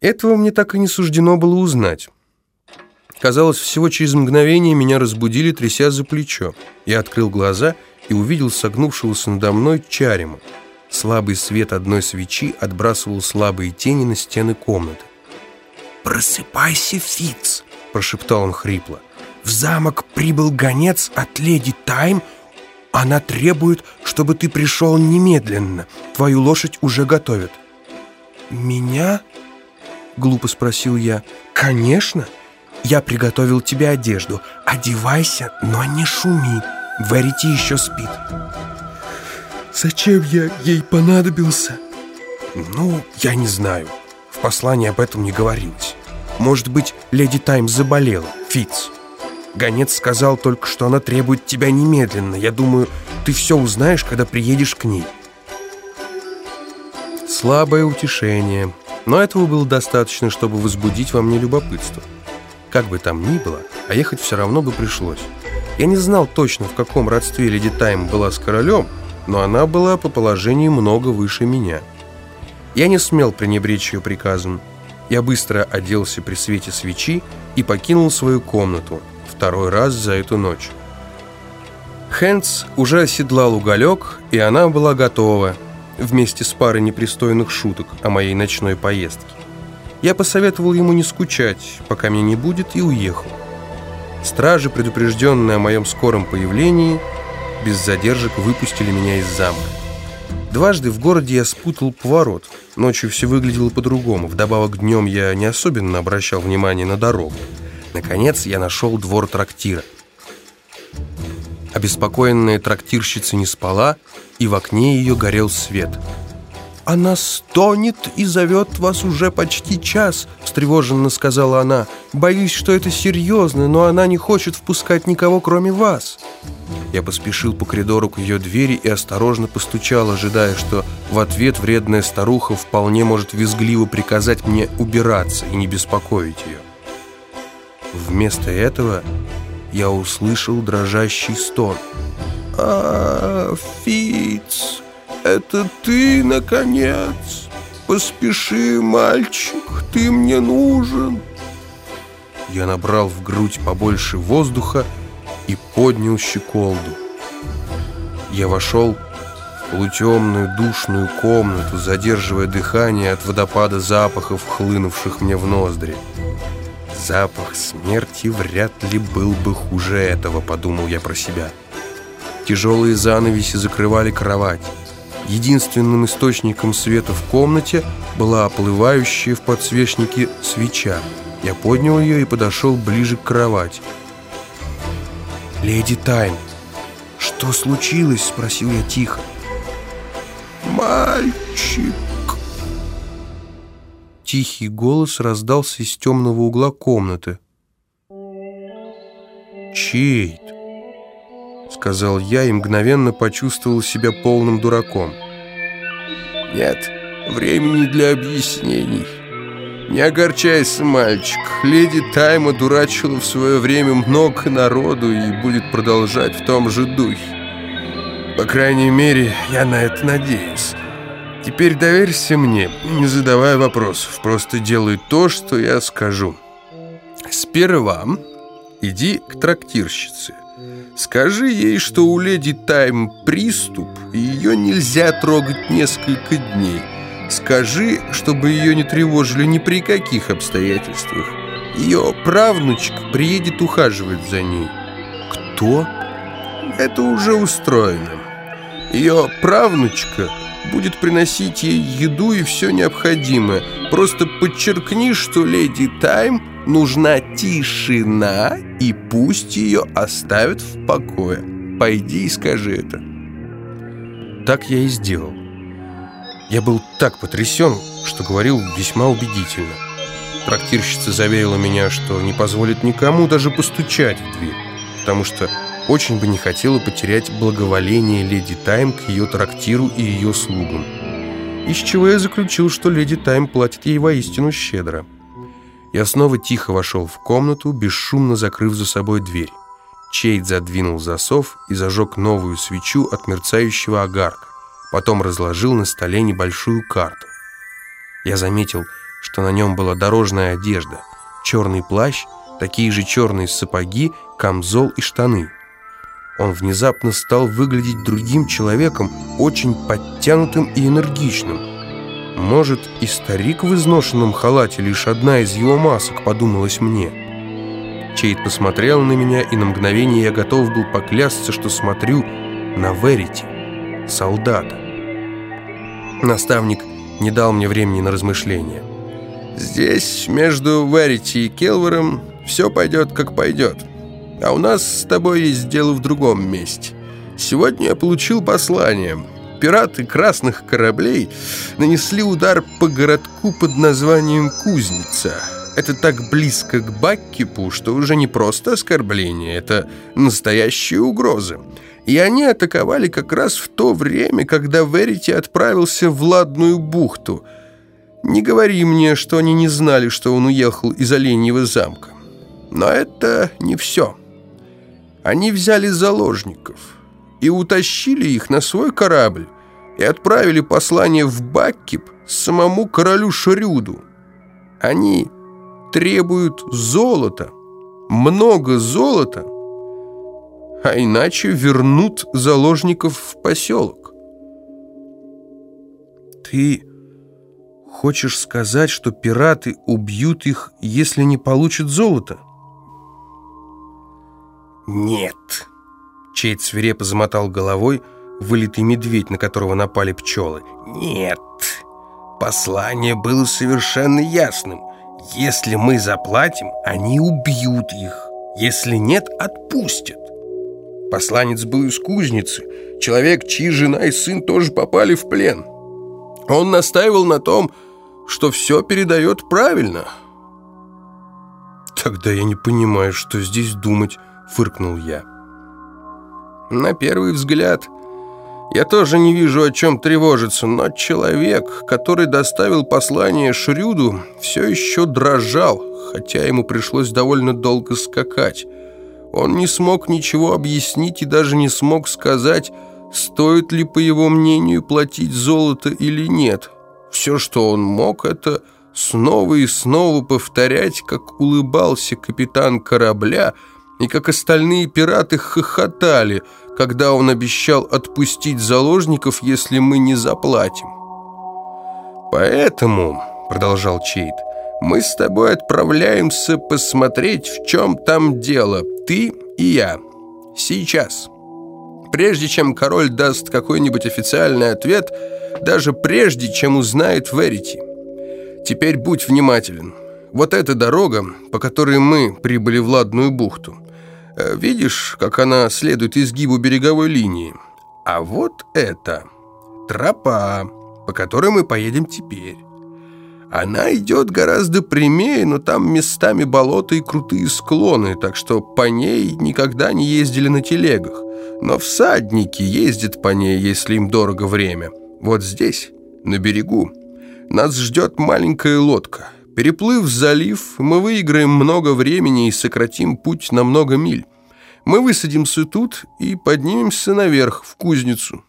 Этого мне так и не суждено было узнать. Казалось, всего через мгновение меня разбудили, тряся за плечо. Я открыл глаза и увидел согнувшегося надо мной Чарима. Слабый свет одной свечи отбрасывал слабые тени на стены комнаты. «Просыпайся, Фиц!» – прошептал он хрипло. «В замок прибыл гонец от леди Тайм. Она требует, чтобы ты пришел немедленно. Твою лошадь уже готовят». «Меня?» – глупо спросил я. «Конечно! Я приготовил тебе одежду. Одевайся, но не шуми. Верите еще спит». «Зачем я ей понадобился?» «Ну, я не знаю. В послании об этом не говорилось. Может быть, леди Тайм заболела, Фиц. Гонец сказал только, что она требует тебя немедленно. Я думаю, ты все узнаешь, когда приедешь к ней». Слабое утешение, но этого было достаточно, чтобы возбудить во мне любопытство. Как бы там ни было, а ехать все равно бы пришлось. Я не знал точно, в каком родстве леди Тайм была с королем, но она была по положению много выше меня. Я не смел пренебречь ее приказом. Я быстро оделся при свете свечи и покинул свою комнату, второй раз за эту ночь. Хэнс уже оседлал уголек, и она была готова, вместе с парой непристойных шуток о моей ночной поездке. Я посоветовал ему не скучать, пока меня не будет, и уехал. Стражи, предупрежденные о моем скором появлении, без задержек выпустили меня из замка. Дважды в городе я спутал поворот. Ночью все выглядело по-другому. Вдобавок днем я не особенно обращал внимание на дорогу. Наконец я нашел двор трактира. Обеспокоенная трактирщица не спала, и в окне ее горел свет – «Она стонет и зовет вас уже почти час», — встревоженно сказала она. «Боюсь, что это серьезно, но она не хочет впускать никого, кроме вас». Я поспешил по коридору к ее двери и осторожно постучал, ожидая, что в ответ вредная старуха вполне может визгливо приказать мне убираться и не беспокоить ее. Вместо этого я услышал дрожащий стон. «А, Фиц!» «Это ты, наконец? Поспеши, мальчик, ты мне нужен!» Я набрал в грудь побольше воздуха и поднял щеколду. Я вошел в полутемную душную комнату, задерживая дыхание от водопада запахов, хлынувших мне в ноздри. Запах смерти вряд ли был бы хуже этого, подумал я про себя. Тяжелые занавеси закрывали кровать. Единственным источником света в комнате была оплывающая в подсвечнике свеча. Я поднял ее и подошел ближе к кровати. «Леди Тайм, что случилось?» – спросил я тихо. «Мальчик!» Тихий голос раздался из темного угла комнаты. «Чейт?» сказал я и мгновенно почувствовал себя полным дураком. «Нет времени для объяснений. Не огорчайся, мальчик. Леди Тайма дурачила в свое время много народу и будет продолжать в том же духе. По крайней мере, я на это надеюсь. Теперь доверься мне, не задавай вопросов, просто делай то, что я скажу. Сперва иди к трактирщице». Скажи ей, что у леди Тайм приступ, и ее нельзя трогать несколько дней. Скажи, чтобы ее не тревожили ни при каких обстоятельствах. Ее правнучка приедет ухаживать за ней. Кто? Это уже устроено. Ее правнучка будет приносить ей еду и все необходимое. Просто подчеркни, что леди Тайм нужна тишина, и пусть ее оставят в покое. Пойди и скажи это. Так я и сделал. Я был так потрясен, что говорил весьма убедительно. Трактирщица заверила меня, что не позволит никому даже постучать в дверь, потому что очень бы не хотела потерять благоволение леди Тайм к ее трактиру и ее слугам. Из чего я заключил, что леди Тайм платит ей воистину щедро. Я снова тихо вошел в комнату, бесшумно закрыв за собой дверь. Чейд задвинул засов и зажег новую свечу от мерцающего огарка. Потом разложил на столе небольшую карту. Я заметил, что на нем была дорожная одежда, черный плащ, такие же черные сапоги, камзол и штаны. Он внезапно стал выглядеть другим человеком, очень подтянутым и энергичным. Может, и старик в изношенном халате лишь одна из его масок, подумалось мне. Чейд посмотрел на меня, и на мгновение я готов был поклясться, что смотрю на Верити, солдата. Наставник не дал мне времени на размышления. «Здесь между Верити и Келвером все пойдет, как пойдет. А у нас с тобой есть дело в другом месте. Сегодня я получил послание. Пираты красных кораблей нанесли удар по городку под названием Кузница. Это так близко к Баккипу, что уже не просто оскорбление, это настоящие угрозы. И они атаковали как раз в то время, когда Верити отправился в Ладную бухту. Не говори мне, что они не знали, что он уехал из Оленьего замка. Но это не все. Они взяли заложников и утащили их на свой корабль и отправили послание в Баккип самому королю Шрюду. Они требуют золота, много золота, а иначе вернут заложников в поселок. Ты хочешь сказать, что пираты убьют их, если не получат золото? «Нет!» Чейд свирепо замотал головой, вылитый медведь, на которого напали пчелы. «Нет! Послание было совершенно ясным. Если мы заплатим, они убьют их. Если нет, отпустят. Посланец был из кузницы. Человек, чьи жена и сын тоже попали в плен. Он настаивал на том, что все передает правильно». «Тогда я не понимаю, что здесь думать» фыркнул я. На первый взгляд, я тоже не вижу, о чем тревожиться, но человек, который доставил послание Шрюду, все еще дрожал, хотя ему пришлось довольно долго скакать. Он не смог ничего объяснить и даже не смог сказать, стоит ли, по его мнению, платить золото или нет. Все, что он мог, это снова и снова повторять, как улыбался капитан корабля, и как остальные пираты хохотали, когда он обещал отпустить заложников, если мы не заплатим. «Поэтому», — продолжал Чейд, — «мы с тобой отправляемся посмотреть, в чем там дело, ты и я, сейчас. Прежде чем король даст какой-нибудь официальный ответ, даже прежде, чем узнает Верити. Теперь будь внимателен. Вот эта дорога, по которой мы прибыли в Ладную бухту, видишь, как она следует изгибу береговой линии? А вот это тропа, по которой мы поедем теперь. Она идет гораздо прямее, но там местами болота и крутые склоны, так что по ней никогда не ездили на телегах. Но всадники ездят по ней, если им дорого время. Вот здесь, на берегу, нас ждет маленькая лодка. Переплыв залив, мы выиграем много времени и сократим путь на много миль. Мы высадимся тут и поднимемся наверх, в кузницу.